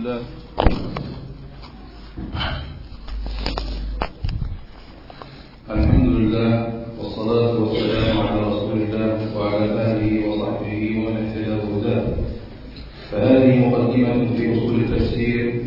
الحمد لله. الحمد لله والصلاة والسلام على رسول الله وعلى آله وصحبه ومن اهتدى بهداه فهذه مقدمة في أصول التفسير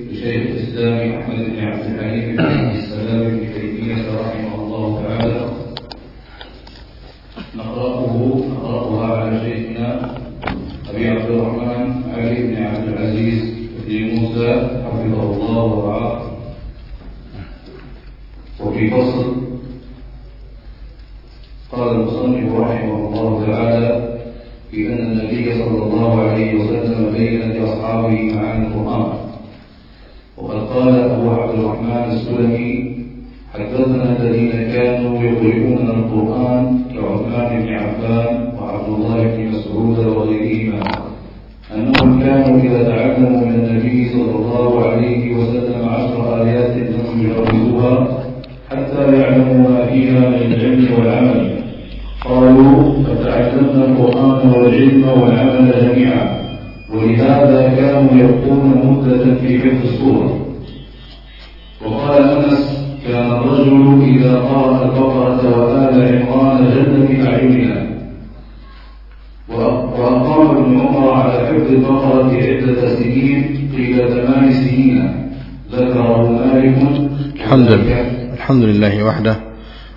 عمر على حفظ البقرة عدة سنين قيل ثمان سنين. ذكره مالك. الحمد لله. الحمد لله وحده.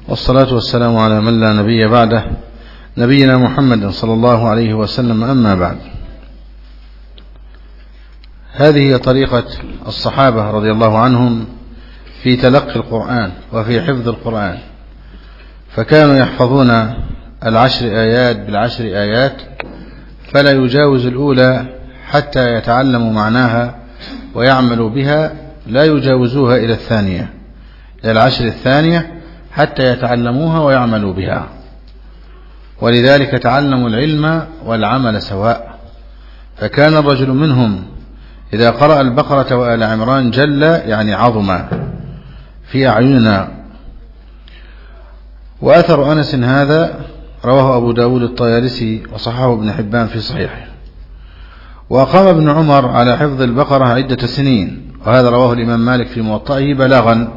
والصلاة والسلام على من لا نبي بعده. نبينا محمد صلى الله عليه وسلم أما بعد. هذه هي طريقة الصحابة رضي الله عنهم في تلقي القرآن وفي حفظ القرآن. فكانوا يحفظون العشر آيات بالعشر آيات فلا يجاوز الأولى حتى يتعلموا معناها ويعملوا بها لا يجاوزوها إلى الثانية إلى العشر الثانية حتى يتعلموها ويعملوا بها. ولذلك تعلموا العلم والعمل سواء. فكان الرجل منهم إذا قرأ البقرة وآل عمران جل يعني عظم في أعيننا. وأثر أنس هذا رواه أبو داود الطيالسي وصححه ابن حبان في صحيحه. وأقام ابن عمر على حفظ البقرة عدة سنين وهذا رواه الإمام مالك في موطئه بلاغا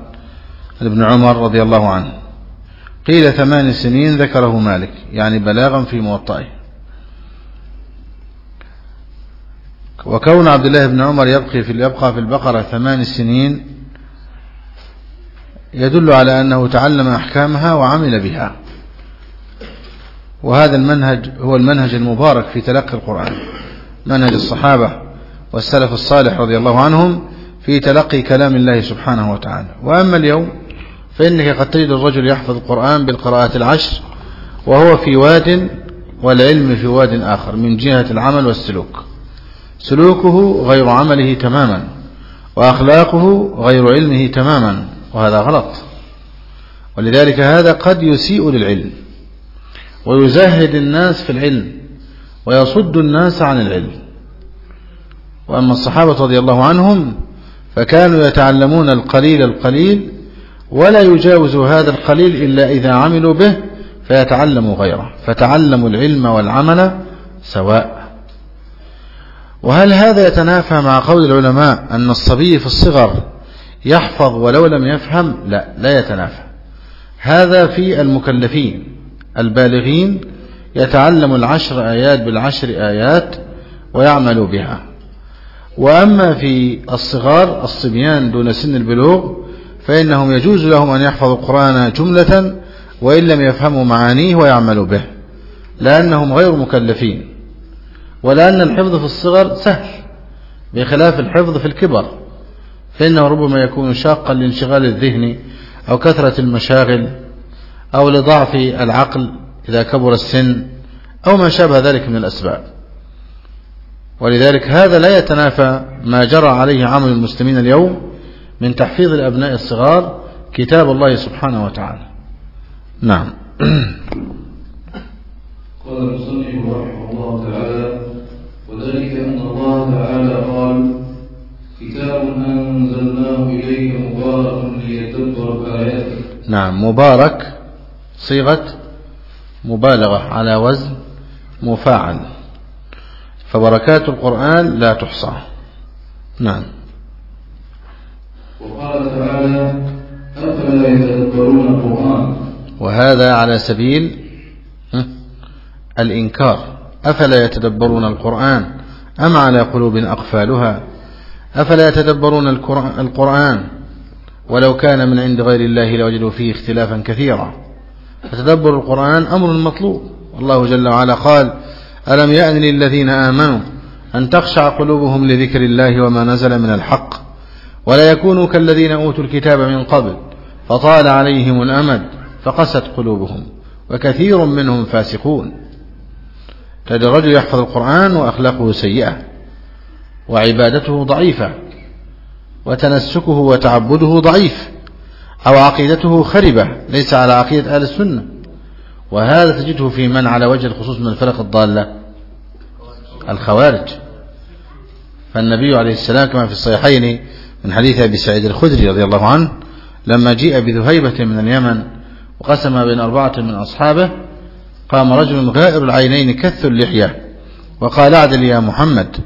ابن عمر رضي الله عنه. قيل ثمان سنين ذكره مالك يعني بلاغا في موطئه. وكون عبد الله بن عمر يبقي في يبقى في البقرة ثمان سنين يدل على أنه تعلم أحكامها وعمل بها. وهذا المنهج هو المنهج المبارك في تلقي القرآن. منهج الصحابة والسلف الصالح رضي الله عنهم في تلقي كلام الله سبحانه وتعالى. وأما اليوم فإنك قد تجد الرجل يحفظ القرآن بالقراءات العشر وهو في واد والعلم في واد آخر من جهة العمل والسلوك. سلوكه غير عمله تماما وأخلاقه غير علمه تماما وهذا غلط. ولذلك هذا قد يسيء للعلم. ويزهد الناس في العلم ويصد الناس عن العلم. وأما الصحابة رضي الله عنهم فكانوا يتعلمون القليل القليل ولا يجاوز هذا القليل إلا إذا عملوا به فيتعلموا غيره فتعلموا العلم والعمل سواء. وهل هذا يتنافى مع قول العلماء أن الصبي في الصغر يحفظ ولو لم يفهم؟ لا لا يتنافى. هذا في المكلفين. البالغين يتعلم العشر آيات بالعشر آيات ويعمل بها. وأما في الصغار الصبيان دون سن البلوغ فإنهم يجوز لهم أن يحفظوا القرآن جملة وإن لم يفهموا معانيه ويعملوا به لأنهم غير مكلفين. ولأن الحفظ في الصغر سهل بخلاف الحفظ في الكبر فإنه ربما يكون شاقا لانشغال الذهن أو كثرة المشاغل أو لضعف العقل إذا كبر السن أو ما شابه ذلك من الأسباب. ولذلك هذا لا يتنافى ما جرى عليه عمل المسلمين اليوم من تحفيظ الأبناء الصغار كتاب الله سبحانه وتعالى. نعم. قال المصنف رحمه الله تعالى وذلك أن الله تعالى قال كتاب أنزلناه إليك مبارك ليتدبر آياته. نعم مبارك صيغة مبالغة على وزن مفاعل. فبركات القرآن لا تحصى. نعم. وقال تعالى أفلا يتدبرون القرآن؟ وهذا على سبيل الإنكار. أفلا يتدبرون القرآن؟ أم على قلوب أقفالها؟ أفلا يتدبرون القرآن؟ ولو كان من عند غير الله لوجدوا فيه اختلافا كثيرا. فتدبر القرآن أمر مطلوب. الله جل وعلا قال ألم يأن للذين آمنوا أن تخشع قلوبهم لذكر الله وما نزل من الحق؟ ولا يكونوا كالذين أوتوا الكتاب من قبل فطال عليهم الأمد فقست قلوبهم وكثير منهم فاسقون. تجد الرجل يحفظ القرآن وأخلاقه سيئة وعبادته ضعيفة وتنسكه وتعبده ضعيف. أو عقيدته خربة ليس على عقيدة أهل السنة. وهذا تجده في من على وجه الخصوص من الفرق الضالة. الخوارج. فالنبي عليه السلام كما في الصحيحين من حديث أبي سعيد الخدري رضي الله عنه لما جيء بذهيبة من اليمن وقسم بين أربعة من أصحابه قام رجل غائر العينين كث اللحية وقال اعدل يا محمد.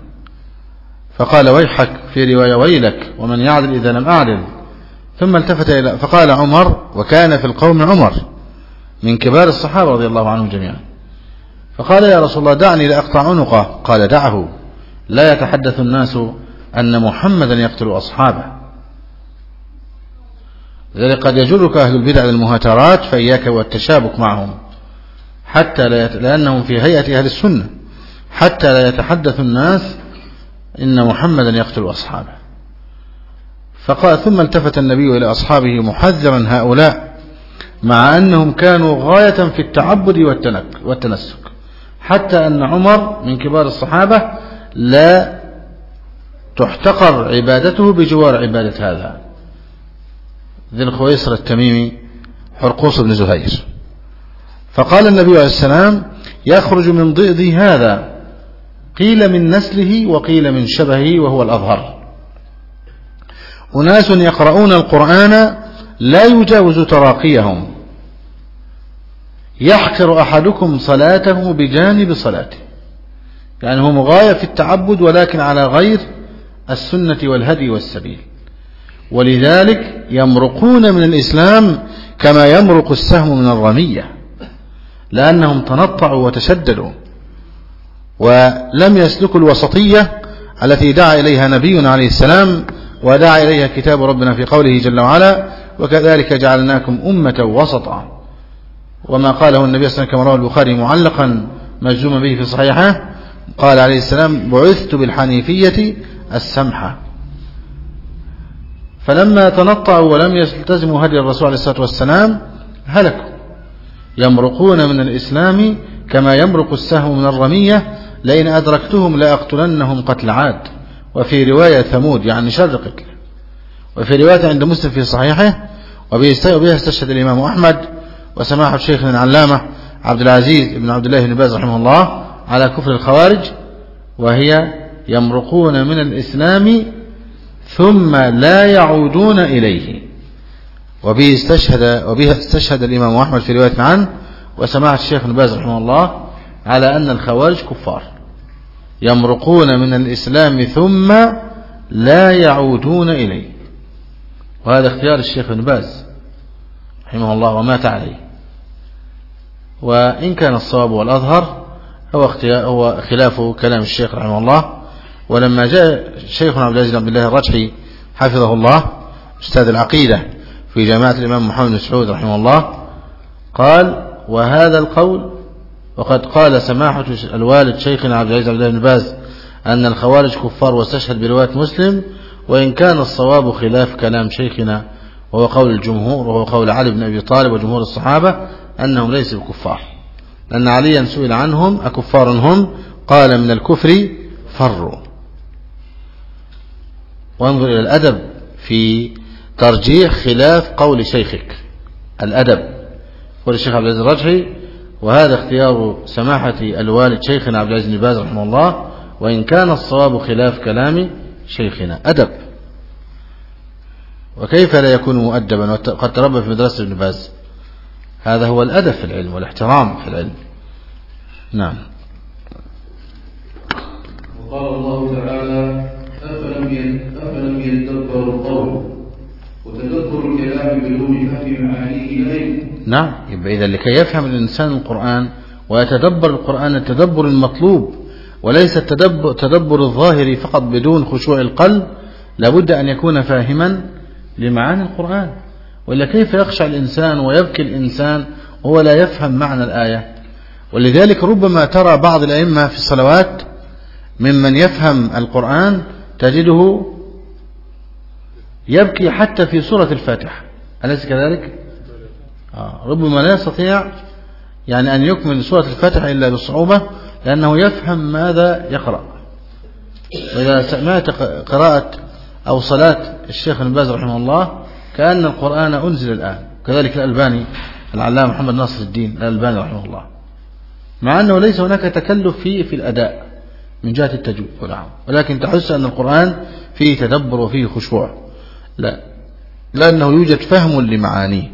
فقال ويحك في رواية ويلك ومن يعدل إذا لم أعدل. ثم التفت إلى فقال عمر وكان في القوم عمر من كبار الصحابة رضي الله عنهم جميعا. فقال يا رسول الله دعني لأقطع عنقه. قال دعه. لا يتحدث الناس أن محمدا يقتل أصحابه. لذلك قد يجرك أهل البدع للمهاترات فإياك والتشابك معهم حتى لا يت... لأنهم في هيئة أهل السنة حتى لا يتحدث الناس إن محمدا يقتل أصحابه. فقال ثم التفت النبي إلى أصحابه محذرا هؤلاء مع أنهم كانوا غاية في التعبد والتنسك. حتى أن عمر من كبار الصحابة لا تحتقر عبادته بجوار عبادة هذا. ذي الخويصر التميمي حرقوس بن زهير. فقال النبي عليه السلام يخرج من ضئض هذا قيل من نسله وقيل من شبهه وهو الأظهر. أناس يقرؤون القرآن لا يجاوز تراقيهم. يحقر أحدكم صلاته بجانب صلاته. يعني هم غاية في التعبد ولكن على غير السنة والهدي والسبيل. ولذلك يمرقون من الإسلام كما يمرق السهم من الرمية. لأنهم تنطعوا وتشددوا. ولم يسلكوا الوسطية التي دعا إليها نبينا عليه السلام ودعا إليها كتاب ربنا في قوله جل وعلا وكذلك جعلناكم أمة وسطا. وما قاله النبي صلى الله عليه وسلم كما البخاري معلقا مجزوما به في صحيحه. قال عليه السلام بعثت بالحنيفية السمحة فلما تنطعوا ولم يلتزموا هدي الرسول عليه الصلاة والسلام هلكوا. يمرقون من الإسلام كما يمرق السهم من الرمية. لئن أدركتهم لأقتلنهم قتل عاد. وفي رواية ثمود يعني شر قتل وفي رواية عند مسلم في صحيحه وبها استشهد الإمام أحمد وسماحة شيخنا العلامة عبد العزيز بن عبد الله بن باز رحمه الله على كفر الخوارج وهي يمرقون من الإسلام ثم لا يعودون إليه. وبه استشهد وبها استشهد الإمام أحمد في رواية عنه وسماحة الشيخ ابن باز رحمه الله على أن الخوارج كفار. يمرقون من الإسلام ثم لا يعودون إليه. وهذا اختيار الشيخ ابن باز رحمه الله ومات عليه. وإن كان الصواب والأظهر هو, هو خلاف كلام الشيخ رحمه الله. ولما جاء شيخنا عبد العزيز بن عبد الله الرجحي حفظه الله أستاذ العقيدة في جامعة الإمام محمد بن سعود رحمه الله قال وهذا القول وقد قال سماحة الوالد شيخنا عبد العزيز عبد بن باز أن الخوارج كفار واستشهد برواية مسلم وإن كان الصواب خلاف كلام شيخنا وهو قول الجمهور وهو قول علي بن أبي طالب وجمهور الصحابة أنهم ليسوا كفار. لأن عليا سئل عنهم أكفار هم؟ قال من الكفر فروا. وانظر إلى الأدب في ترجيح خلاف قول شيخك. الأدب. قول الشيخ عبد العزيز الرجحي وهذا اختيار سماحة الوالد شيخنا عبد العزيز بن باز رحمه الله وإن كان الصواب خلاف كلام شيخنا. أدب. وكيف لا يكون مؤدبا؟ وقد تربى في مدرسة ابن باز. هذا هو الأدب في العلم والاحترام في العلم. نعم. وقال الله تعالى أفلم يتدبروا القول؟ وتدبر الكلام بدون فهم معانيه لا نعم يبقى إذا لكي يفهم الإنسان القرآن ويتدبر القرآن التدبر المطلوب وليس التدبر تدبر الظاهر فقط بدون خشوع القلب لابد أن يكون فاهما لمعاني القرآن. وإلا كيف يخشى الإنسان ويبكي الإنسان وهو لا يفهم معنى الآية؟ ولذلك ربما ترى بعض الأئمة في الصلوات ممن يفهم القرآن تجده يبكي حتى في سورة الفاتحة. أليس كذلك؟ آه ربما لا يستطيع يعني أن يكمل سورة الفاتحة إلا بصعوبة لأنه يفهم ماذا يقرأ. وإذا سمعت قراءة أو صلاة الشيخ ابن باز رحمه الله كأن القرآن أنزل الآن. كذلك الألباني العلامة محمد ناصر الدين الألباني رحمه الله. مع أنه ليس هناك تكلف فيه في الأداء من جهة التجويد والعام ولكن تحس أن القرآن فيه تدبر وفيه خشوع. لا. لأنه يوجد فهم لمعانيه.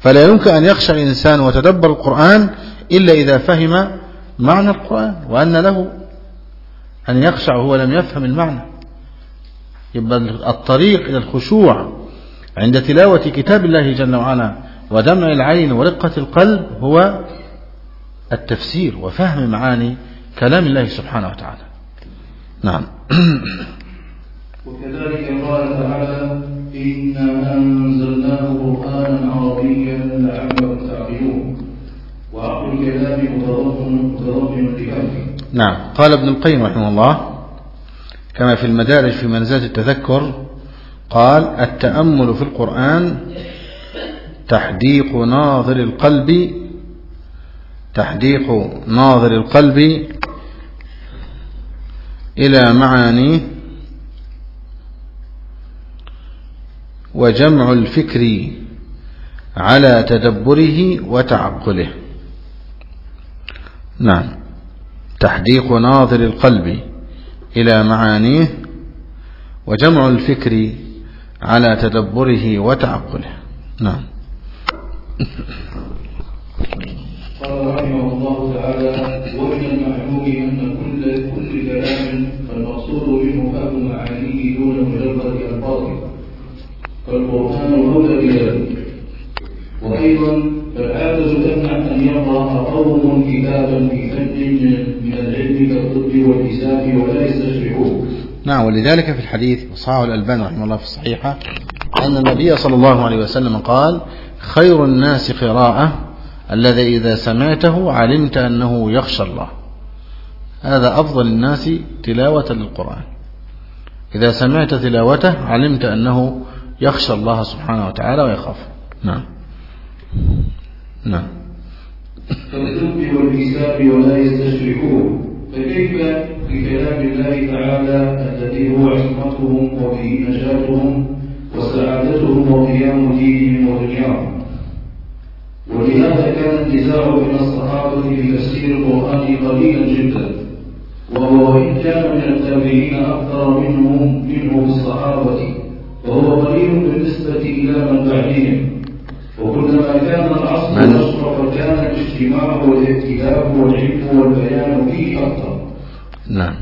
فلا يمكن أن يخشى الإنسان وتدبر القرآن إلا إذا فهم معنى القرآن وأن له أن يخشع وهو لم يفهم المعنى. يبقى الطريق إلى الخشوع عند تلاوة كتاب الله جل وعلا ودمع العين ورقة القلب هو التفسير وفهم معاني كلام الله سبحانه وتعالى. نعم. وكذلك قال تعالى إنا أنزلناه قرآنا عربيا لعلكم تعقلون. وعقل الكلام متضمن لفهمه نعم. قال ابن القيم رحمه الله كما في المدارج في منزلة التذكر قال التأمل في القرآن تحديق ناظر القلب تحديق ناظر القلب إلى معانيه وجمع الفكر على تدبره وتعقله. نعم. تحديق ناظر القلب إلى معانيه وجمع الفكر على تدبره وتعقله. نعم. قال رحمه الله تعالى ومن المعلوم أن كل كل كلام فالمقصود منه فهم معانيه دون مجرد ألفاظه فالقرآن أولى بذلك وأيضا فالعادة تمنع أن يقرأ قوم كتابا في فن من العلم كالطب والحساب ولا يستشرحوه. نعم ولذلك في الحديث صححه الألباني رحمه الله في الصحيحة أن النبي صلى الله عليه وسلم قال خير الناس قراءة الذي إذا سمعته علمت أنه يخشى الله. هذا أفضل الناس تلاوة للقرآن إذا سمعت تلاوته علمت أنه يخشى الله سبحانه وتعالى ويخاف. نعم. نعم. كالطب والحساب ولا يستشركوه فكيف بكلام الله تعالى الذي هو عصمتهم وفيه نجاتهم وسعادتهم وقيام دينهم ودنياهم ولهذا كان النزاع بين الصحابة في تفسير القرآن قليلا جدا. وهو وإن كان من التابعين أكثر منهم منه الصحابة. وهو قليل بالنسبة إلى من بعدهم وكلما كان العصر؟ أشرف كان الاجتماع والائتلاف والعلم والبيان فيه أكثر نعم.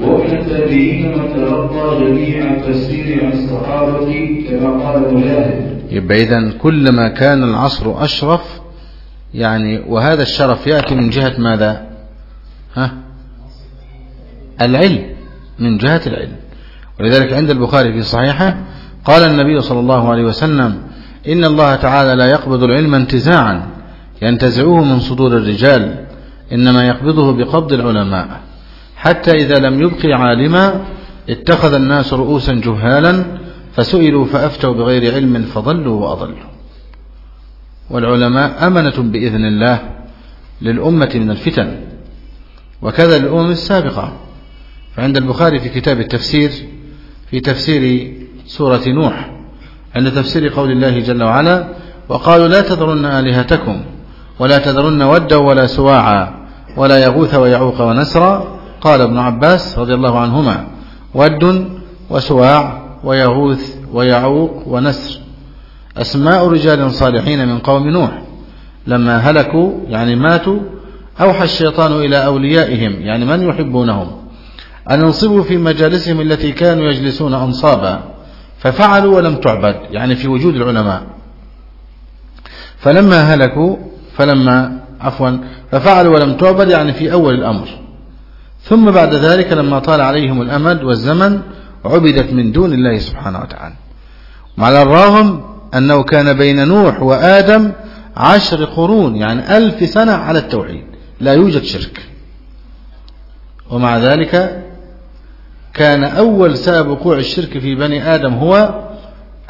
ومن التابعين من تلقى جميع التفسير عن الصحابة كما قال مجاهد. يبقى إذا كلما كان العصر أشرف يعني وهذا الشرف يأتي من جهة ماذا؟ ها؟ العلم. من جهة العلم. ولذلك عند البخاري في صحيحه قال النبي صلى الله عليه وسلم إن الله تعالى لا يقبض العلم انتزاعا ينتزعوه من صدور الرجال إنما يقبضه بقبض العلماء. حتى إذا لم يبقي عالما اتخذ الناس رؤوسا جهالا فسئلوا فأفتوا بغير علم فضلوا وأضلوا. والعلماء أمنة بإذن الله للأمة من الفتن. وكذا للأمم السابقة. فعند البخاري في كتاب التفسير في تفسير سورة نوح عند تفسير قول الله جل وعلا وقالوا لا تذرن آلهتكم ولا تذرن ودا ولا سواعا ولا يغوث ويعوق ونسرا. قال ابن عباس رضي الله عنهما ود وسواع ويغوث ويعوق ونسر. أسماء رجال صالحين من قوم نوح. لما هلكوا يعني ماتوا أوحى الشيطان إلى أوليائهم يعني من يحبونهم؟ أن ينصبوا في مجالسهم التي كانوا يجلسون أنصابا ففعلوا ولم تعبد يعني في وجود العلماء. فلما هلكوا فلما عفوا ففعلوا ولم تعبد يعني في أول الأمر. ثم بعد ذلك لما طال عليهم الأمد والزمن عبدت من دون الله سبحانه وتعالى. وعلى الرغم أنه كان بين نوح وآدم عشر قرون يعني ألف سنة على التوحيد لا يوجد شرك. ومع ذلك كان أول سبب وقوع الشرك في بني آدم هو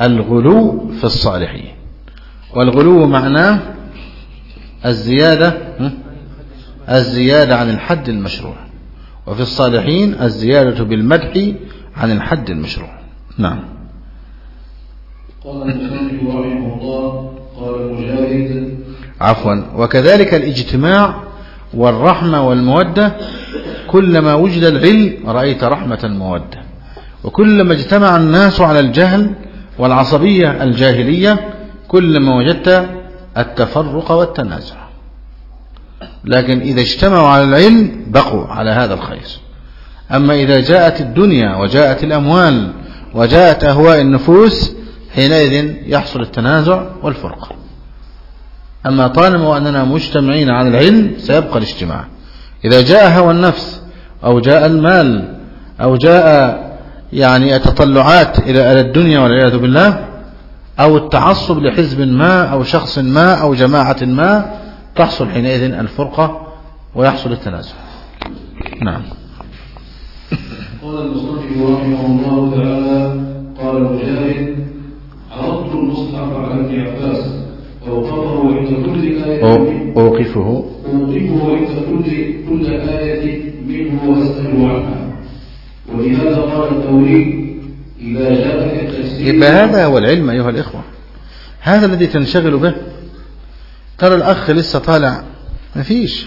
الغلو في الصالحين. والغلو معناه الزيادة الزيادة عن الحد المشروع. وفي الصالحين الزيادة بالمدح عن الحد المشروع. نعم. قال المصنف رحمه الله قال مجاهد. عفوا. وكذلك الإجتماع والرحمة والمودة كلما وجد العلم رأيت رحمة المودة وكلما اجتمع الناس على الجهل والعصبية الجاهلية كلما وجدت التفرق والتنازع. لكن إذا اجتمعوا على العلم بقوا على هذا الخير. أما إذا جاءت الدنيا وجاءت الأموال وجاءت أهواء النفوس حينئذ يحصل التنازع والفرقة أما طالما أننا مجتمعين على العلم سيبقى الاجتماع. إذا جاء هوى النفس أو جاء المال أو جاء يعني التطلعات إلى الدنيا والعياذ بالله أو التعصب لحزب ما أو شخص ما أو جماعة ما تحصل حينئذ الفرقة ويحصل التنازع. نعم. قال المصنف رحمه الله تعالى قال مجاهد عرضت المصحف على ابن عباس فوقفه عند كل آية. أوقفه. أوقفه عند كل كل آية منه وأسأل عنها. ولهذا قال الثوري إذا جاءك يبقى هذا هو العلم أيها الإخوة. هذا الذي تنشغل به. ترى الأخ لسه طالع. ما فيش.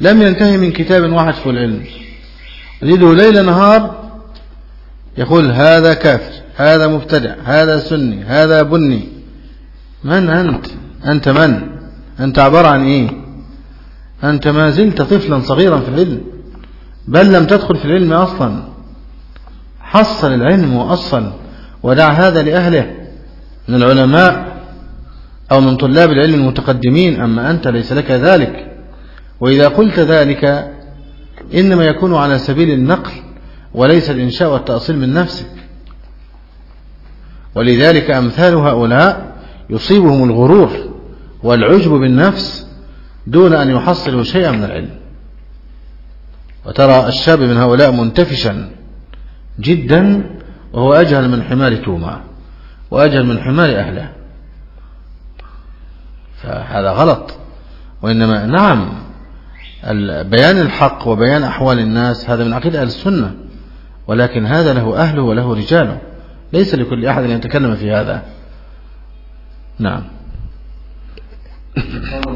لم ينتهي من كتاب واحد في العلم. يجده ليل نهار يقول هذا كافر هذا مبتدع هذا سني هذا بني. من أنت؟ أنت من؟ أنت عبارة عن إيه؟ أنت ما زلت طفلا صغيرا في العلم بل لم تدخل في العلم أصلا. حصل العلم وأصل ودع هذا لأهله من العلماء أو من طلاب العلم المتقدمين. أما أنت ليس لك ذلك. وإذا قلت ذلك إنما يكون على سبيل النقل وليس الإنشاء والتأصيل من نفسك. ولذلك أمثال هؤلاء يصيبهم الغرور والعجب بالنفس دون أن يحصلوا شيئا من العلم. وترى الشاب من هؤلاء منتفشا جدا وهو أجهل من حمار توما وأجهل من حمار أهله. فهذا غلط. وإنما نعم بيان الحق وبيان أحوال الناس هذا من عقيدة أهل السنة. ولكن هذا له أهله وله رجاله. ليس لكل أحد أن يتكلم في هذا. نعم.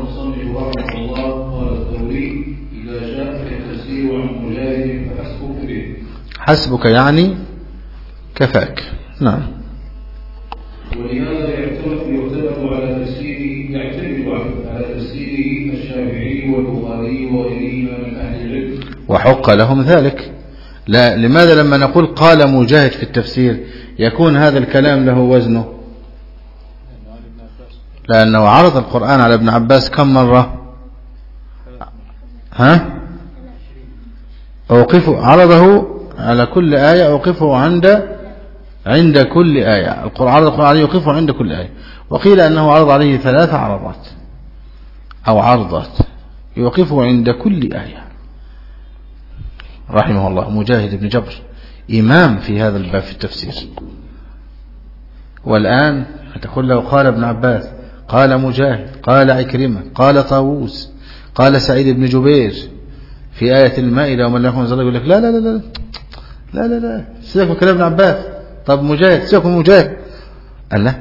حسبك يعني كفاك. نعم. ولهذا يعتمد يعتمد على تفسيره يعتمد على تفسيره الشافعي والبخاري وغيرهما من أهل العلم. وحق لهم ذلك. لا لماذا لما نقول قال مجاهد في التفسير يكون هذا الكلام له وزنه؟ لأنه عرض القرآن على ابن عباس كم مرة؟ ها؟ أوقفه. عرضه على كل آية أوقفه عند عند كل آية. القرآن عرض القرآن عليه يوقفه عند كل آية. وقيل أنه عرض عليه ثلاث عرضات أو عرضات يوقفه عند كل آية. رحمه الله. مجاهد بن جبر إمام في هذا الباب في التفسير. والآن هتقول له قال ابن عباس قال مجاهد قال عكرمة قال طاووس قال سعيد بن جبير في آية المائدة ومن لكم يقول لك لا لا لا لا. لا لا لا. سيبك من كلام ابن عباس. طب مجاهد سيبك من مجاهد. قال لا.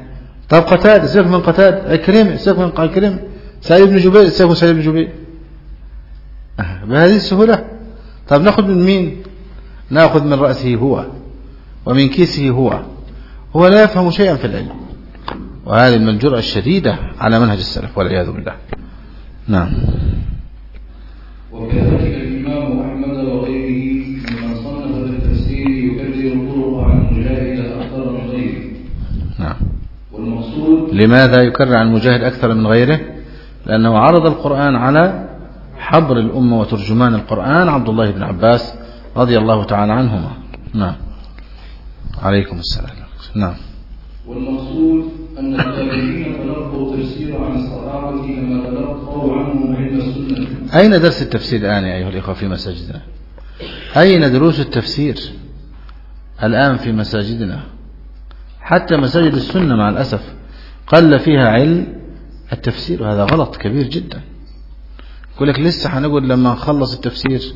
طب قتاد سيبك من قتاد عكرمة سيبك من عكرمة سعيد بن جبير سيبك من سعيد بن جبير. بهذه السهولة. طب ناخذ من مين؟ ناخذ من رأسه هو. ومن كيسه هو. هو لا يفهم شيئا في العلم. وهذه من الجرأة الشديدة على منهج السلف والعياذ بالله. نعم. وكذلك الإمام لماذا يكرر عن مجاهد أكثر من غيره؟ لأنه عرض القرآن على حبر الأمة وترجمان القرآن عبد الله بن عباس رضي الله تعالى عنهما. نعم. عليكم السلام. نعم. والمقصود أن التابعين تلقوا تفسير عن الصحابة كما تلقوا عنهم علم السنة. أين درس التفسير الآن يا أيها الإخوة في مساجدنا؟ أين دروس التفسير الآن في مساجدنا؟ حتى مساجد السنة مع الأسف قل فيها علم التفسير وهذا غلط كبير جدا. يقول لك لسه هنقول لما نخلص التفسير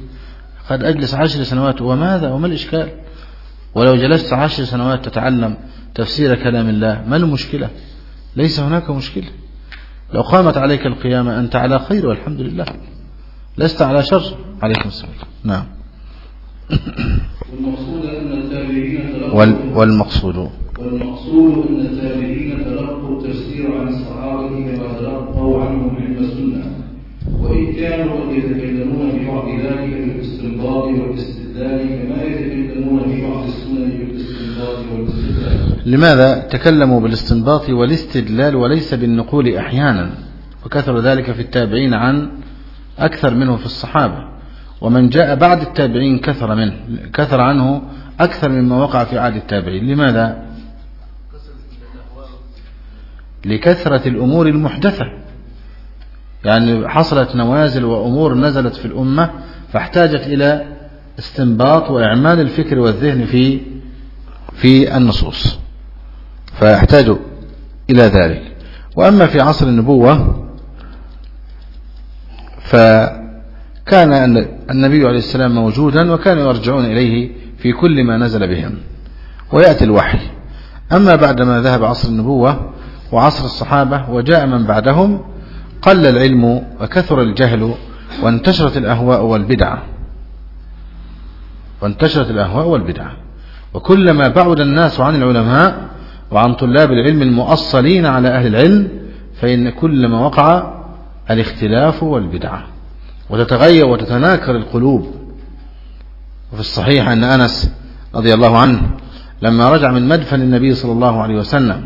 قد أجلس عشر سنوات وماذا؟ وما الإشكال؟ ولو جلست عشر سنوات تتعلم تفسير كلام الله ما المشكلة؟ ليس هناك مشكلة. لو قامت عليك القيامة أنت على خير والحمد لله. لست على شر. عليكم السلام. نعم. والمقصود والمقصود أن التابعين تلقوا التفسير عن الصحابة كما تلقوا عنهم علم السنة وإن كانوا قد يتكلمون في بعض ذلك بالاستنباط والاستدلال كما يتكلمون في بعض السنن بالاستنباط والاستدلال. لماذا تكلموا بالاستنباط والاستدلال وليس بالنقول أحيانا؟ وكثر ذلك في التابعين عن أكثر منه في الصحابة. ومن جاء بعد التابعين كثر منه كثر عنه أكثر مما وقع في عهد التابعين. لماذا؟ لكثرة الأمور المحدثة. يعني حصلت نوازل وأمور نزلت في الأمة فاحتاجت إلى استنباط وإعمال الفكر والذهن في في النصوص. فيحتاج إلى ذلك. وأما في عصر النبوة فكان النبي عليه السلام موجودا وكانوا يرجعون إليه في كل ما نزل بهم ويأتي الوحي. أما بعدما ذهب عصر النبوة وعصر الصحابة وجاء من بعدهم قل العلم وكثر الجهل وانتشرت الأهواء والبدعة وانتشرت الأهواء والبدعة وكلما بعد الناس عن العلماء وعن طلاب العلم المؤصلين على أهل العلم فإن كلما وقع الاختلاف والبدعة وتتغير وتتناكر القلوب. وفي الصحيح أن أنس رضي الله عنه لما رجع من مدفن النبي صلى الله عليه وسلم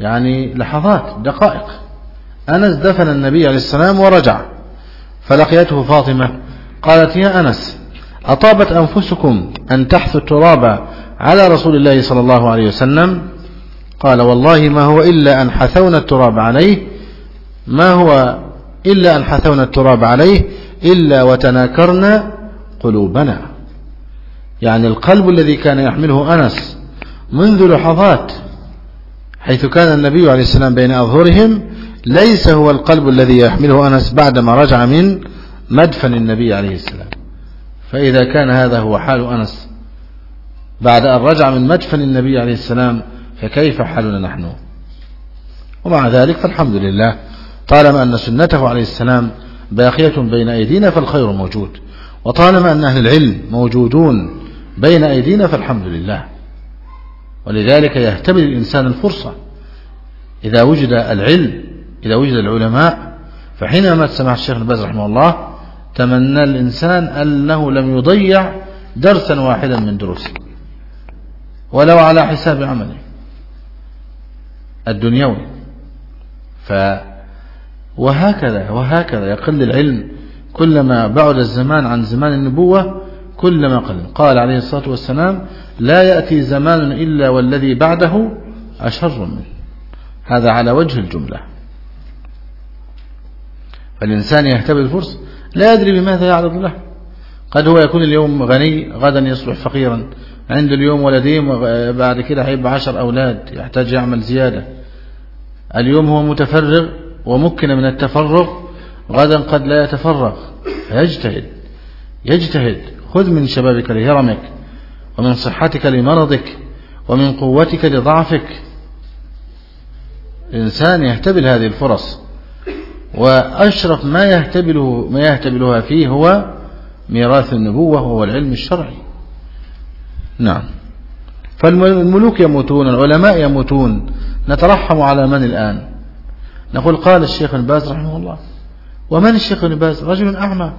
يعني لحظات دقائق. أنس دفن النبي عليه السلام ورجع. فلقيته فاطمة قالت يا أنس أطابت أنفسكم أن تحثوا التراب على رسول الله صلى الله عليه وسلم؟ قال والله ما هو إلا أن حثونا التراب عليه ما هو إلا أن حثونا التراب عليه إلا وتناكرنا قلوبنا. يعني القلب الذي كان يحمله أنس منذ لحظات حيث كان النبي عليه السلام بين أظهرهم ليس هو القلب الذي يحمله أنس بعدما رجع من مدفن النبي عليه السلام. فإذا كان هذا هو حال أنس بعد أن رجع من مدفن النبي عليه السلام فكيف حالنا نحن؟ ومع ذلك فالحمد لله. طالما أن سنته عليه السلام باقية بين أيدينا فالخير موجود وطالما أن أهل العلم موجودون بين أيدينا فالحمد لله. ولذلك يهتمل الإنسان الفرصة. إذا وجد العلم إذا وجد العلماء فحينما مات سماحة الشيخ الباز رحمه الله تمنى الإنسان أنه لم يضيع درسا واحدا من دروسه. ولو على حساب عمله. الدنيوي. ف وهكذا وهكذا يقل العلم كلما بعد الزمان عن زمان النبوة كلما قل. قال عليه الصلاة والسلام لا يأتي زمان إلا والذي بعده أشر منه. هذا على وجه الجملة. فالإنسان يهتبل الفرصة لا يدري بماذا يعرض له. قد هو يكون اليوم غني غدا يصبح فقيرا. عنده اليوم ولدين بعد كده هيبقى عشر أولاد يحتاج يعمل زيادة. اليوم هو متفرغ ومكن من التفرغ. غدا قد لا يتفرغ. فيجتهد يجتهد. خذ من شبابك لهرمك ومن صحتك لمرضك ومن قوتك لضعفك. الإنسان يهتبل هذه الفرص وأشرف ما يهتبله ما يهتبلها فيه هو ميراث النبوة وهو العلم الشرعي. نعم. فالملوك يموتون العلماء يموتون. نترحم على من الآن؟ نقول قال الشيخ الباز رحمه الله. ومن الشيخ الباز؟ رجل أعمى.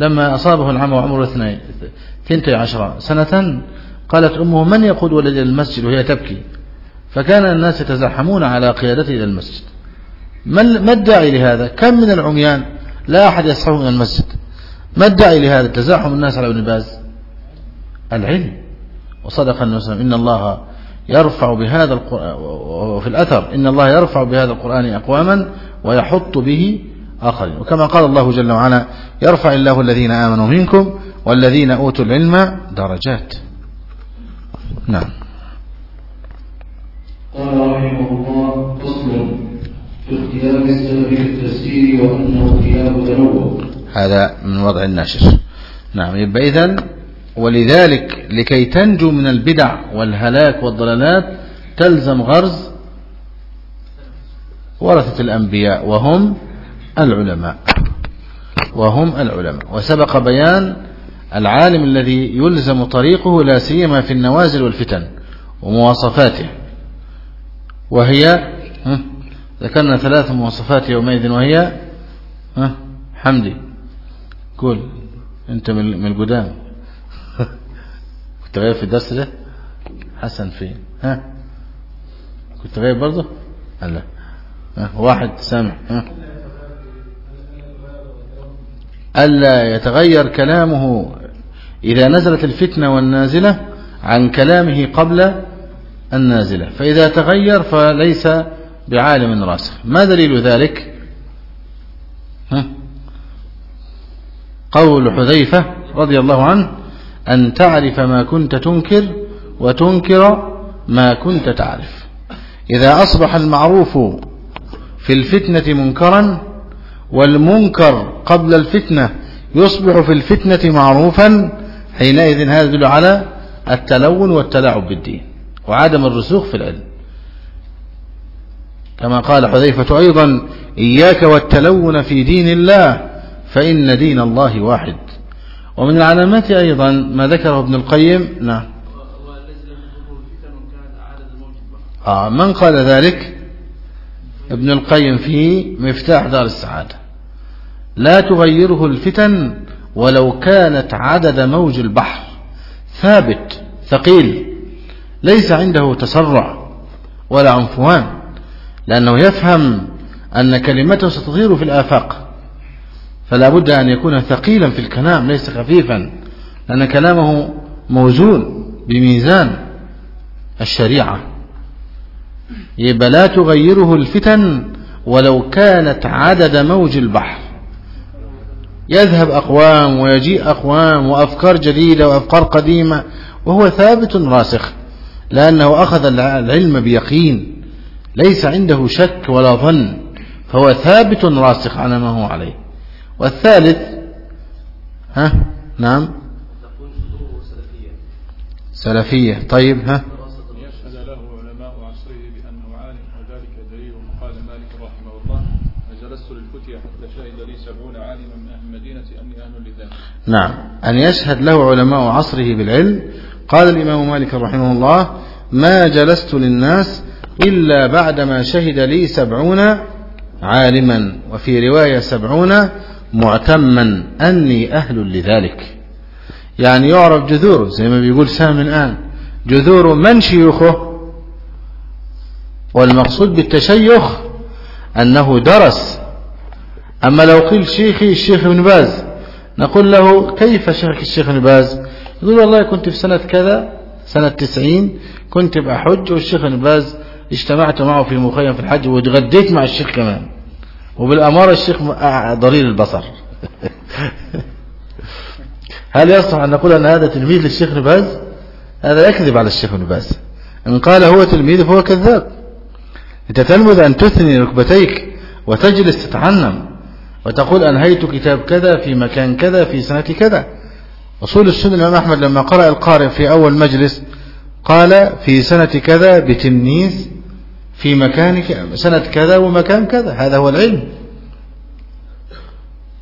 لما أصابه العمى وعمره ثنتي عشرة سنة قالت أمه من يقود ولد المسجد وهي تبكي؟ فكان الناس يتزاحمون على قيادته إلى المسجد. ما الداعي لهذا؟ كم من العميان لا أحد يصحب من المسجد. ما الداعي لهذا؟ تزاحم الناس على ابن باز. العلم. وصدق النبي إن الله يرفع بهذا القرآن وفي الأثر إن الله يرفع بهذا القرآن أقواما ويحط به آخرين. وكما قال الله جل وعلا يرفع الله الذين آمنوا منكم والذين أوتوا العلم درجات. نعم. قال رحمه الله فصل في اختيار السلف في التفسير وأنه اختيار تنوع. هذا من وضع الناشر نعم يبقى إذن ولذلك لكي تنجو من البدع والهلاك والضلالات تلزم غرز ورثة الأنبياء وهم العلماء. وهم العلماء. وسبق بيان العالم الذي يلزم طريقه لا سيما في النوازل والفتن ومواصفاته. وهي ذكرنا ثلاث مواصفات يومئذ وهي حمدي. قول أنت من القدام. كنت غايب في الدرس ده؟ حسن فين ها كنت غايب برضه؟ لا ها واحد سامع ها. ألا يتغير كلامه إذا نزلت الفتنة والنازلة عن كلامه قبل النازلة. فإذا تغير فليس بعالم راسخ. ما دليل ذلك؟ ها؟ قول حذيفة رضي الله عنه أن تعرف ما كنت تنكر وتنكر ما كنت تعرف. إذا أصبح المعروف في الفتنة منكرا والمنكر قبل الفتنة يصبح في الفتنة معروفا حينئذ هذا يدل على التلون والتلاعب بالدين وعدم الرسوخ في العلم. كما قال حذيفة أيضا إياك والتلون في دين الله فإن دين الله واحد. ومن العلامات أيضا ما ذكره ابن القيم نعم. آه من قال ذلك؟ ابن القيم في مفتاح دار السعادة. لا تغيره الفتن ولو كانت عدد موج البحر. ثابت ثقيل ليس عنده تسرع ولا عنفوان لأنه يفهم أن كلمته ستطير في الآفاق. فلا بد أن يكون ثقيلا في الكلام ليس خفيفا لأن كلامه موزون بميزان الشريعة. يبقى لا تغيره الفتن ولو كانت عدد موج البحر. يذهب أقوام ويجيء أقوام وأفكار جديدة وأفكار قديمة وهو ثابت راسخ لأنه أخذ العلم بيقين ليس عنده شك ولا ظن فهو ثابت راسخ على ما هو عليه. والثالث ها؟ نعم. سلفية. طيب ها يشهد له علماء عصره بأنه عالم وذلك دليل قال مالك رحمه الله جلست للفتية حتى شهد لي سبعون عالما من أهل المدينة أني أهل لذلك نعم. أن يشهد له علماء عصره بالعلم. قال الإمام مالك رحمه الله ما جلست للناس إلا بعدما شهد لي سبعون عالما وفي رواية سبعون معتما أني أهل لذلك. يعني يعرف جذوره زي ما بيقول سام الآن جذور من شيوخه؟ والمقصود بالتشيخ أنه درس. أما لو قيل شيخي الشيخ ابن باز نقول له كيف شيخ الشيخ ابن باز؟ يقول والله كنت في سنة كذا سنة تسعين كنت بحج والشيخ ابن باز اجتمعت معه في مخيم في الحج وتغديت مع الشيخ كمان. وبالأمارة الشيخ ضرير البصر. هل يصح أن نقول أن هذا تلميذ للشيخ ابن باز هذا يكذب على الشيخ ابن باز إن قال هو تلميذ فهو كذاب. أنت تلمذ أن تثني ركبتيك وتجلس تتعنم. وتقول أنهيت كتاب كذا في مكان كذا في سنة كذا. أصول السنة الإمام أحمد لما قرأ القارئ في أول مجلس قال في سنة كذا بتنيث في مكان سنة كذا ومكان كذا هذا هو العلم.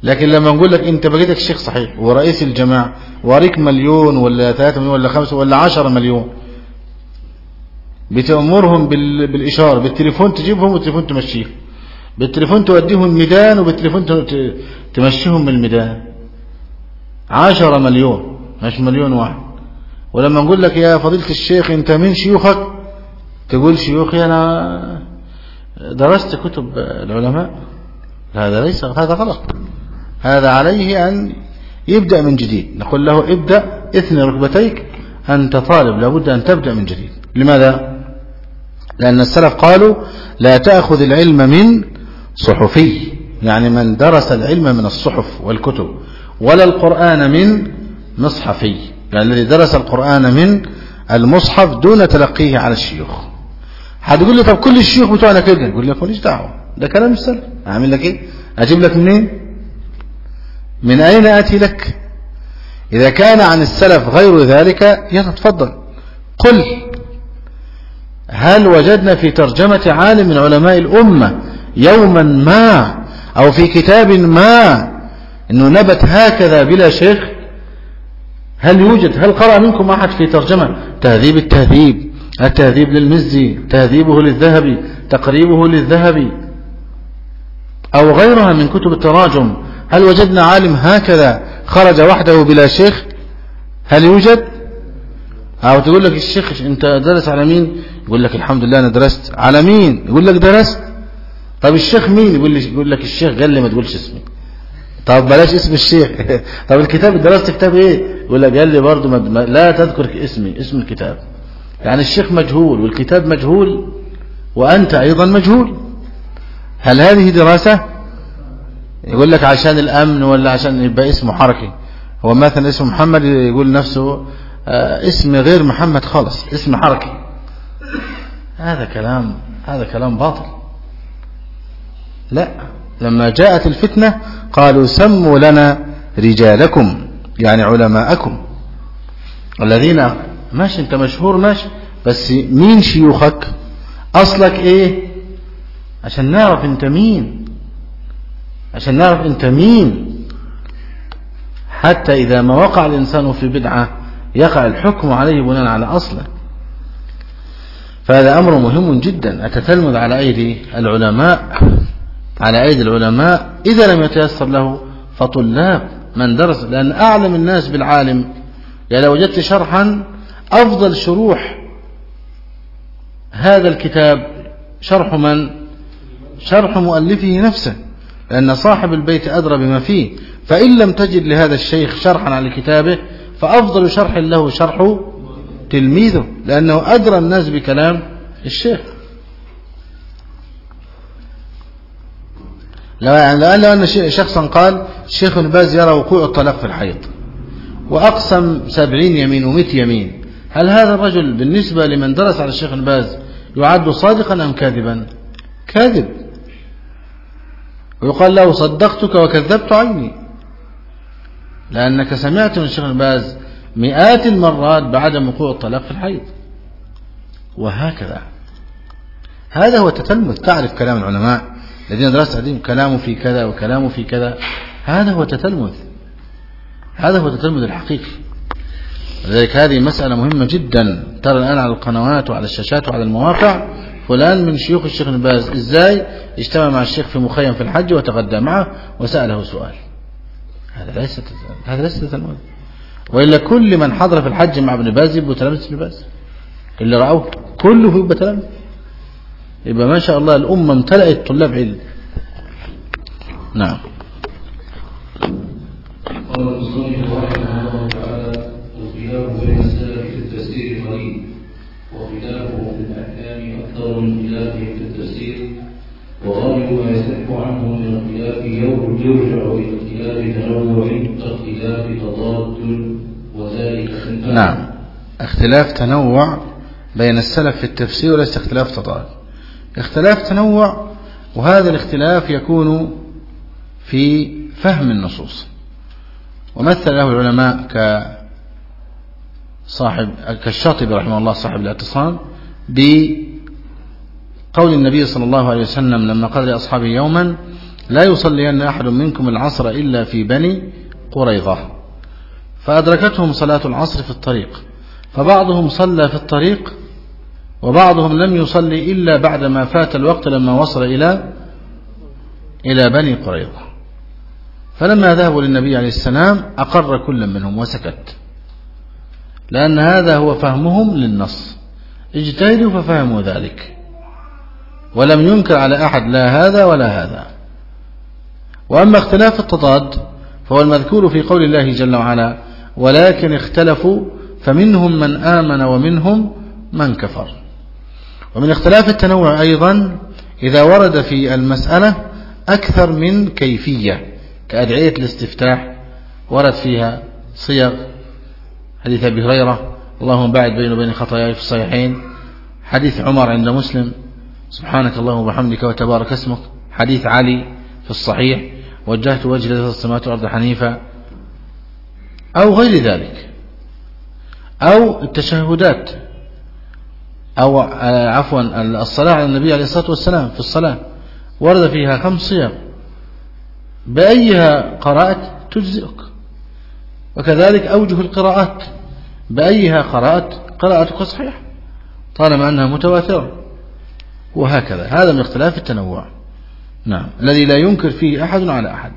لكن لما نقول لك أنت بقيتك شيخ صحيح ورئيس الجماعة واريك مليون ولا ثلاثة مليون ولا خمسة ولا عشرة مليون بتأمرهم بالإشارة بالتليفون تجيبهم والتليفون تمشيهم. بالتليفون توديهم الميدان وبالتليفون تمشيهم من الميدان. عشرة مليون مش مليون واحد. ولما نقول لك يا فضيلة الشيخ أنت من شيوخك؟ تقول شيوخي أنا درست كتب العلماء. هذا ليس هذا غلط. هذا عليه أن يبدأ من جديد. نقول له ابدأ اثني ركبتيك أنت طالب لابد أن تبدأ من جديد. لماذا؟ لأن السلف قالوا لا تأخذ العلم من صحفي يعني من درس العلم من الصحف والكتب ولا القرآن من مصحفي يعني الذي درس القرآن من المصحف دون تلقيه على الشيوخ. هتقول لي طب كل الشيوخ بتوعنا كده؟ يقول لك ماليش دعوة؟ ده كلام السلف أعمل لك إيه؟ أجيب لك منين؟ من أين آتي لك؟ إذا كان عن السلف غير ذلك يتفضل. قل هل وجدنا في ترجمة عالم من علماء الأمة يوما ما أو في كتاب ما أنه نبت هكذا بلا شيخ. هل يوجد هل قرأ منكم أحد في ترجمة؟ تهذيب التهذيب التهذيب للمزي تهذيبه للذهبي تقريبه للذهبي أو غيرها من كتب التراجم. هل وجدنا عالم هكذا خرج وحده بلا شيخ؟ هل يوجد؟ أو تقول لك الشيخ أنت درس على مين؟ يقول لك الحمد لله أنا درست على مين؟ يقول لك درست طب الشيخ مين يقول لك الشيخ قال لي ما تقولش اسمي. طب بلاش اسم الشيخ. طب الكتاب درست كتاب إيه؟ يقول لك قال لي برضه ما لا تذكر اسمي اسم الكتاب. يعني الشيخ مجهول والكتاب مجهول وأنت أيضا مجهول. هل هذه دراسة؟ يقول لك عشان الأمن ولا عشان يبقى اسمه حركي. هو مثلا اسمه محمد يقول نفسه اسم غير محمد خالص اسم حركي. هذا كلام هذا كلام باطل. لا. لما جاءت الفتنة قالوا سموا لنا رجالكم يعني علماءكم. الذين ماشي انت مشهور ماشي بس مين شيوخك؟ أصلك إيه؟ عشان نعرف أنت مين. عشان نعرف أنت مين. حتى إذا ما وقع الإنسان في بدعة يقع الحكم عليه بناء على أصله. فهذا أمر مهم جدا. التتلمذ على أيدي العلماء. على أيدي العلماء إذا لم يتيسر له فطلاب من درس لأن أعلم الناس بالعالم. يعني لو وجدت شرحا أفضل شروح هذا الكتاب شرح من؟ شرح مؤلفه نفسه لأن صاحب البيت أدرى بما فيه. فإن لم تجد لهذا الشيخ شرحا على كتابه فأفضل شرح له شرح تلميذه لأنه أدرى الناس بكلام الشيخ. لو يعني لو أن شخصا قال الشيخ ابن باز يرى وقوع الطلاق في الحيض وأقسم سبعين يمين ومئة يمين. هل هذا الرجل بالنسبة لمن درس على الشيخ ابن باز يعد صادقا أم كاذبا؟ كاذب. ويقال له صدقتك وكذبت عيني. لأنك سمعت من الشيخ ابن باز مئات المرات بعدم وقوع الطلاق في الحيض. وهكذا. هذا هو التتلمذ. تعرف كلام العلماء؟ الذين درست عليهم كلامه في كذا وكلامه في كذا. هذا هو التتلمذ هذا هو التتلمذ الحقيقي. لذلك هذه مسألة مهمة جدا. ترى الآن على القنوات وعلى الشاشات وعلى المواقع. فلان من شيوخ الشيخ ابن باز إزاي؟ اجتمع مع الشيخ في مخيم في الحج وتغدى معه وسأله سؤال. هذا ليس هذا ليس تتلمذ. وإلا كل من حضر في الحج مع ابن باز يبقوا تلامذة ابن باز. اللي رأوه. كله يبقى تلامذة يبقى ما شاء الله الأمة امتلأت طلاب علم. نعم. قال المصنف رحمه الله تعالى الخلاف بين السلف في التفسير قليل وخلافه في الأحكام أكثر من خلافه في التفسير وغالب ما يصح عنه من الخلاف يرجع إلى اختلاف تنوع كاختلاف تضاد وذلك نعم. اختلاف تنوع بين السلف في التفسير وليس اختلاف تضاد. اختلاف تنوع وهذا الاختلاف يكون في فهم النصوص. ومثل له العلماء كصاحب كالشاطبي رحمه الله صاحب الاعتصام بقول النبي صلى الله عليه وسلم لما قال لأصحابه يوما لا يصلين أحد منكم العصر إلا في بني قريظة. فأدركتهم صلاة العصر في الطريق فبعضهم صلى في الطريق وبعضهم لم يصلي إلا بعدما فات الوقت لما وصل إلى إلى بني قريظة. فلما ذهبوا للنبي عليه السلام أقر كل منهم وسكت. لأن هذا هو فهمهم للنص. اجتهدوا ففهموا ذلك. ولم ينكر على أحد لا هذا ولا هذا. وأما اختلاف التضاد فهو المذكور في قول الله جل وعلا ولكن اختلفوا فمنهم من آمن ومنهم من كفر. ومن اختلاف التنوع أيضا إذا ورد في المسألة أكثر من كيفية كأدعية الاستفتاح ورد فيها صيغ حديث أبي هريرة اللهم بعد بين وبين خطاياي في الصحيحين حديث عمر عند مسلم سبحانك اللهم وبحمدك وتبارك اسمك حديث علي في الصحيح وجهت وجهي لله السماوات والأرض حنيفا أو غير ذلك أو التشهدات أو آه، عفوا الصلاة على النبي عليه الصلاة والسلام في الصلاة. ورد فيها خمس صيغ. بأيها قرأت تجزئك. وكذلك أوجه القراءات. بأيها قرأت قراءتك صحيحة. طالما أنها متواترة. وهكذا. هذا من اختلاف التنوع. نعم. الذي لا ينكر فيه أحد على أحد.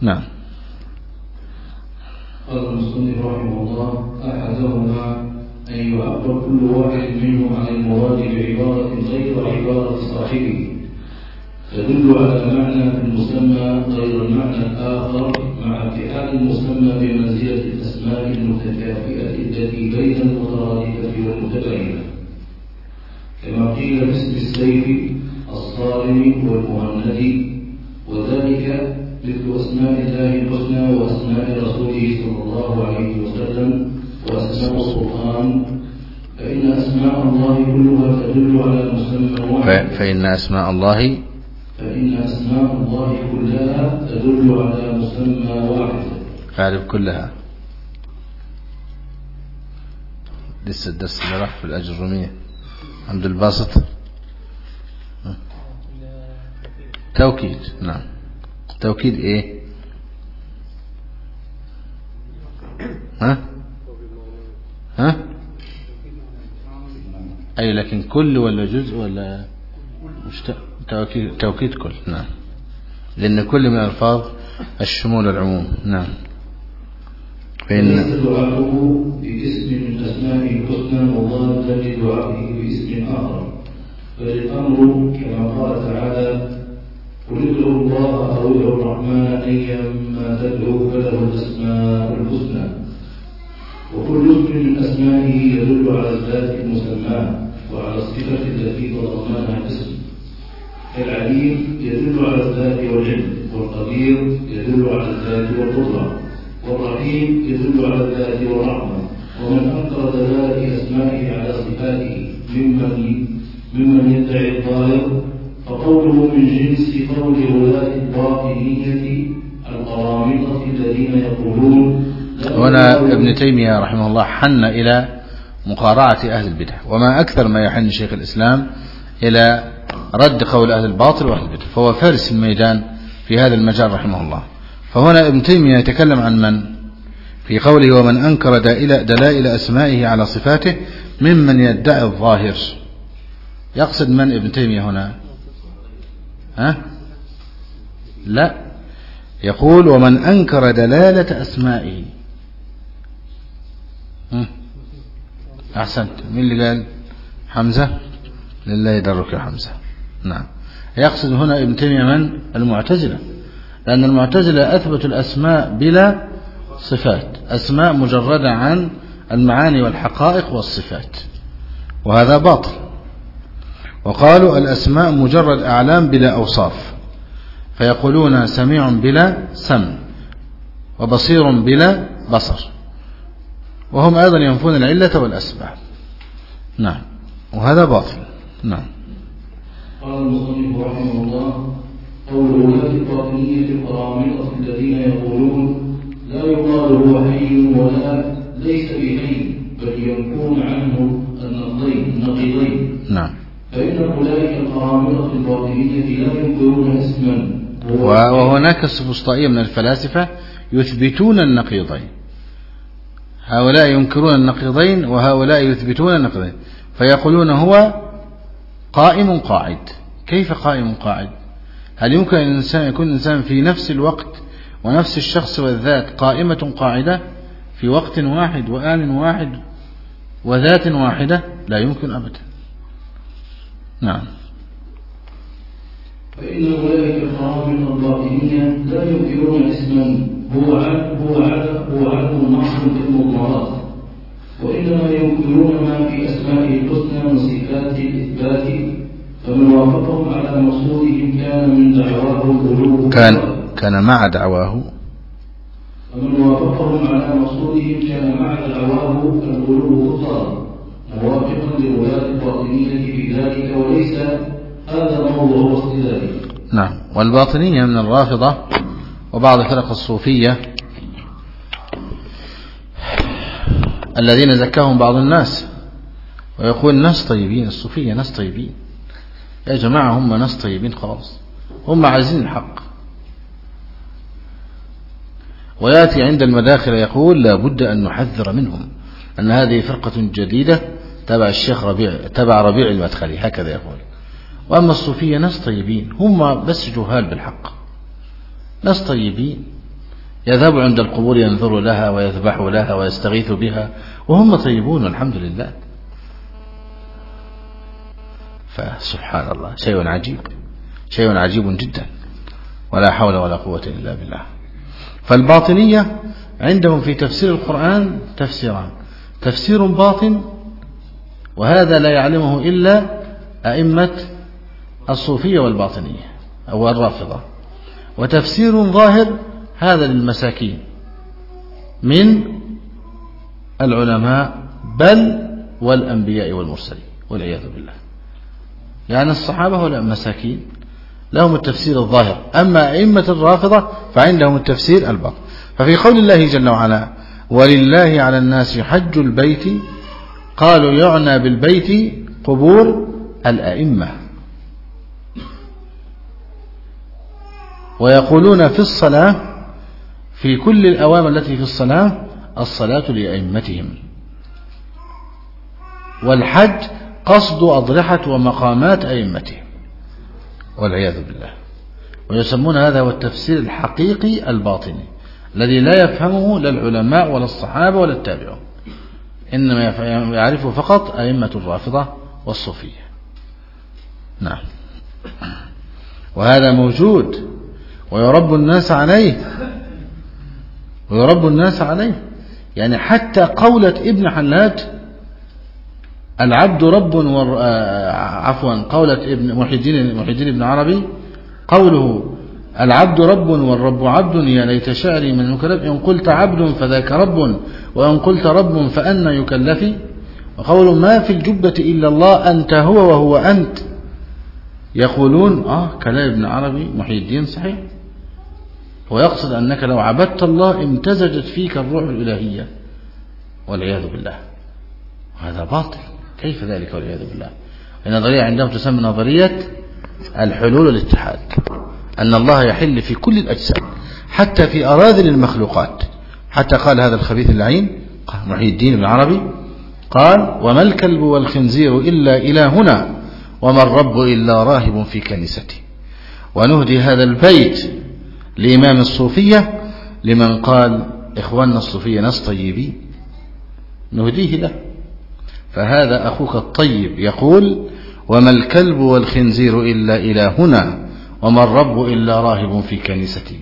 نعم. قال المصنف رحمه الله أحدهما أن يعبر كل واحد منهم عن المراد بعبارة غير عبارة صاحبه. تدل على معنى في المسمى غير المعنى الآخر مع اتحاد المسمى بمنزلة الأسماء المتكافئة التي بين المترادفة والمتباينة. كما قيل باسم السيف الصارم والمهند وذلك مثل أسماء الله الحسنى وأسماء رسوله صلى الله عليه وسلم وأسماء فإن أسماء الله كلها تدل على مسمى واحد. فإن أسماء الله فإن أسماء الله كلها تدل على مسمى واحد. أعرف كلها. لسه الدرس اللي راح في الأجرمية عبد الباسط. توكيد نعم. توكيد إيه؟ ها؟ ها؟ أي لكن كل ولا جزء ولا مش توكيد, توكيد كل نعم. لأن كل من الألفاظ الشمول العموم نعم. فإن دعاؤه باسم من أسمائه الحسنى مضادا لدعائه باسم آخر. بل الأمر كما قال تعالى قل ادعوا الله أو ادعوا الرحمن أيما تدعوا فله الأسماء الحسنى. وكل من أسمائه يدل على الذات المسماة وعلى الصفة التي تضمنها الاسم. العليم يدل على الذات والعلم والقدير يدل على الذات والقدرة والرحيم يدل على الذات والرحمة ومن أنكر دلالة أسمائه على صفاته ممن ممن يدعي الظاهر فقوله من جنس قول ولاة الباطنية القرامطة الذين يقولون هنا ابن تيمية رحمه الله حن إلى مقارعة أهل البدع. وما أكثر ما يحن شيخ الإسلام إلى رد قول أهل الباطل وأهل البدع. فهو فارس الميدان في هذا المجال رحمه الله. فهنا ابن تيمية يتكلم عن من؟ في قوله ومن أنكر دلائل أسمائه على صفاته ممن يدعي الظاهر. يقصد من ابن تيمية هنا؟ ها؟ لا. يقول ومن أنكر دلالة أسمائه. أحسنت. مين اللي قال؟ حمزة؟ لله درك يا حمزة. نعم. يقصد هنا ابن تيمية من؟ المعتزلة. لأن المعتزلة أثبتوا الأسماء بلا صفات. أسماء مجردة عن المعاني والحقائق والصفات. وهذا باطل. وقالوا الأسماء مجرد أعلام بلا أوصاف. فيقولون سميع بلا سمع وبصير بلا بصر. وهم أيضا ينفون العلة والأسباب. نعم. وهذا باطل. نعم. قال المصنف رحمه الله قول ولاة الباطنية القرامطة الذين يقولون لا يقال هو حي ولا ليس بحي بل يكون عنه النقيضين. نعم. فإن أولئك القرامطة الباطنية لا ينكرون اسما. وهناك السفسطائية من الفلاسفة يثبتون النقيضين. هؤلاء ينكرون النقيضين وهؤلاء يثبتون النقيضين. فيقولون هو قائم قاعد. كيف قائم قاعد؟ هل يمكن أن الإنسان يكون الإنسان في نفس الوقت ونفس الشخص والذات قائمة قاعدة في وقت واحد وآن واحد وذات واحدة؟ لا يمكن أبدا. نعم. فإن أولئك الخوارج الباطنية لا ينكرون اسما. هو هو هو عد محض في المضمرات وإنما ينكرون ما في أسمائه الحسنى من صفات الإثبات فمن وافقهم على مقصودهم كان من دعواه الغلو كان كان مع دعواه. فمن وافقهم على مقصودهم كان مع دعواه الغلو خطا موافقا لولاة الباطنية في ذلك وليس هذا موضوع واختلافه نعم. والباطنية من الرافضة وبعض فرق الصوفية الذين زكاهم بعض الناس ويقول ناس طيبين الصوفية ناس طيبين. يا جماعة هم ناس طيبين خلاص هم عايزين الحق. ويأتي عند المداخل يقول لا بد أن نحذر منهم أن هذه فرقة جديدة تبع الشيخ ربيع تبع ربيع المدخلي هكذا يقول. وأما الصوفية ناس طيبين هم بس جهال بالحق. ناس طيبين. يذهب عند القبور ينظر لها ويذبح لها ويستغيث بها وهم طيبون والحمد لله. فسبحان الله شيء عجيب شيء عجيب جدا. ولا حول ولا قوة إلا بالله. فالباطنية عندهم في تفسير القرآن تفسيران. تفسير باطن وهذا لا يعلمه إلا أئمة الصوفية والباطنية أو الرافضة. وتفسير ظاهر هذا للمساكين من العلماء بل والأنبياء والمرسلين والعياذ بالله. يعني الصحابة ولا مساكين لهم التفسير الظاهر أما أئمة الرافضة فعندهم التفسير الباطن. ففي قول الله جل وعلا ولله على الناس حج البيت قالوا يعنى بالبيت قبور الأئمة. ويقولون في الصلاة في كل الأوامر التي في الصلاة الصلاة لأئمتهم. والحج قصد أضرحة ومقامات أئمتهم. والعياذ بالله. ويسمون هذا هو التفسير الحقيقي الباطني الذي لا يفهمه لا العلماء ولا الصحابة ولا التابعون. إنما يعرفه فقط أئمة الرافضة والصوفية. نعم. وهذا موجود ويرب الناس عليه. ويرب الناس عليه. يعني حتى قولة ابن حلاج العبد رب ور... عفوا قولة ابن محي الدين الدين ابن عربي قوله العبد رب والرب عبد يا ليت شعري من المكلف إن قلت عبد فذاك رب وإن قلت رب فأنا يكلف. وقول ما في الجبة إلا الله أنت هو وهو أنت. يقولون آه كلام ابن عربي محي الدين صحيح. ويقصد أنك لو عبدت الله امتزجت فيك الروح الإلهية والعياذ بالله. وهذا باطل. كيف ذلك والعياذ بالله؟ النظرية عندهم تسمى نظرية الحلول والاتحاد. أن الله يحل في كل الأجسام حتى في أراذل المخلوقات. حتى قال هذا الخبيث اللعين محي الدين بن عربي قال وما الكلب والخنزير إلا إلهنا وما الرب إلا راهب في كنيستي. ونهدي هذا البيت لإمام الصوفية لمن قال إخواننا الصوفية ناس طيبين. نهديه له. فهذا أخوك الطيب يقول وما الكلب والخنزير إلا إلهنا وما الرب إلا راهب في كنيستي.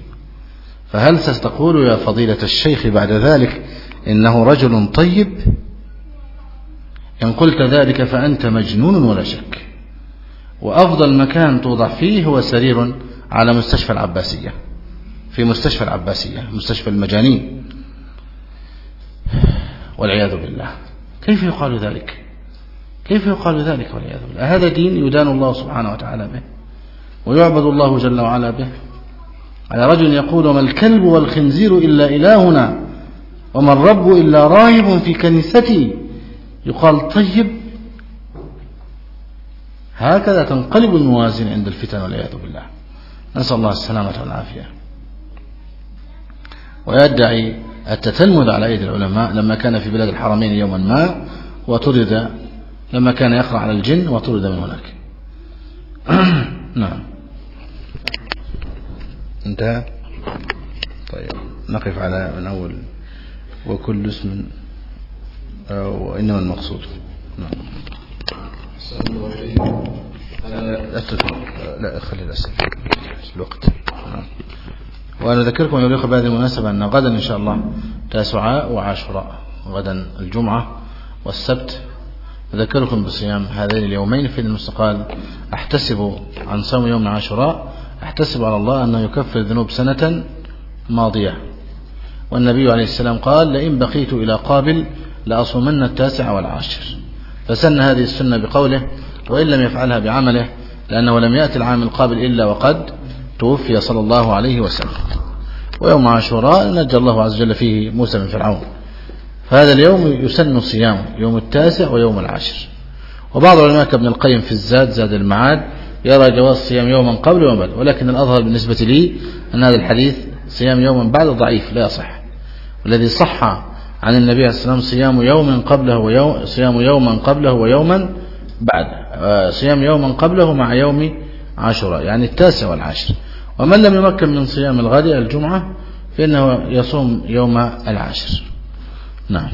فهل ستقول يا فضيلة الشيخ بعد ذلك إنه رجل طيب؟ إن قلت ذلك فأنت مجنون ولا شك. وأفضل مكان توضع فيه هو سرير على مستشفى العباسية. في مستشفى العباسية مستشفى المجانين. والعياذ بالله. كيف يقال ذلك؟ كيف يقال ذلك والعياذ بالله؟ هذا دين يدان الله سبحانه وتعالى به ويعبد الله جل وعلا به. على رجل يقول وما الكلب والخنزير إلا إلهنا وما الرب إلا راهب في كنيستي. يقال طيب. هكذا تنقلب الموازين عند الفتن والعياذ بالله. نسأل الله السلامة والعافية. ويدعي التتلمذ على أيدي العلماء لما كان في بلاد الحرمين يوما ما وطرد لما كان يقرأ على الجن وطرد من هناك نعم انتهى طيب نقف على من أول وكل اسم وإنما المقصود نعم لا لا خلي الأسئلة الوقت نعم. وأنا أذكركم الأخوة بهذه المناسبة أن غدا إن شاء الله تاسعاء وعاشوراء غدا الجمعة والسبت. أذكركم بصيام هذين اليومين في المستقال أحتسب عن صوم يوم عاشوراء. أحتسب على الله أنه يكفر ذنوب سنة ماضية. والنبي عليه السلام قال لئن بقيت إلى قابل لأصومن التاسع والعاشر. فسن هذه السنة بقوله وإن لم يفعلها بعمله لأنه لم يأتي العام القابل إلا وقد توفي صلى الله عليه وسلم. ويوم عاشوراء نجى الله عز وجل فيه موسى من فرعون. فهذا اليوم يسن صيامه يوم التاسع ويوم العاشر. وبعض العلماء كابن القيم في الزاد زاد المعاد يرى جواز صيام يوما قبل ويوم بعد. ولكن الأظهر بالنسبة لي أن هذا الحديث صيام يوما بعد ضعيف لا يصح. والذي صح عن النبي عليه والسلام صيام يوم قبله ويوم صيام يوما قبله ويوما بعد. آه، صيام يوما قبله مع يوم عاشوراء يعني التاسع والعاشر. ومن لم يمكن من صيام الغد الجمعة فإنه يصوم يوم العاشر نعم.